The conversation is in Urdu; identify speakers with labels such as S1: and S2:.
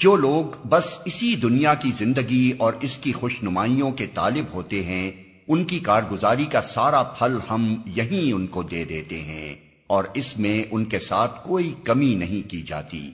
S1: جو لوگ بس اسی دنیا کی زندگی اور اس کی خوش نمائیوں کے طالب ہوتے ہیں، ان کی کارگزاری کا سارا پھل ہم یہیں ان کو دے دیتے ہیں اور اس میں ان کے ساتھ کوئی کمی نہیں کی جاتی۔